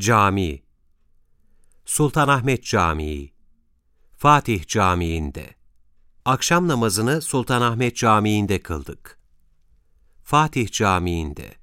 Cami Sultanahmet Camii. Fatih Camii'nde. Akşam namazını Sultanahmet Camii'nde kıldık. Fatih Camii'nde.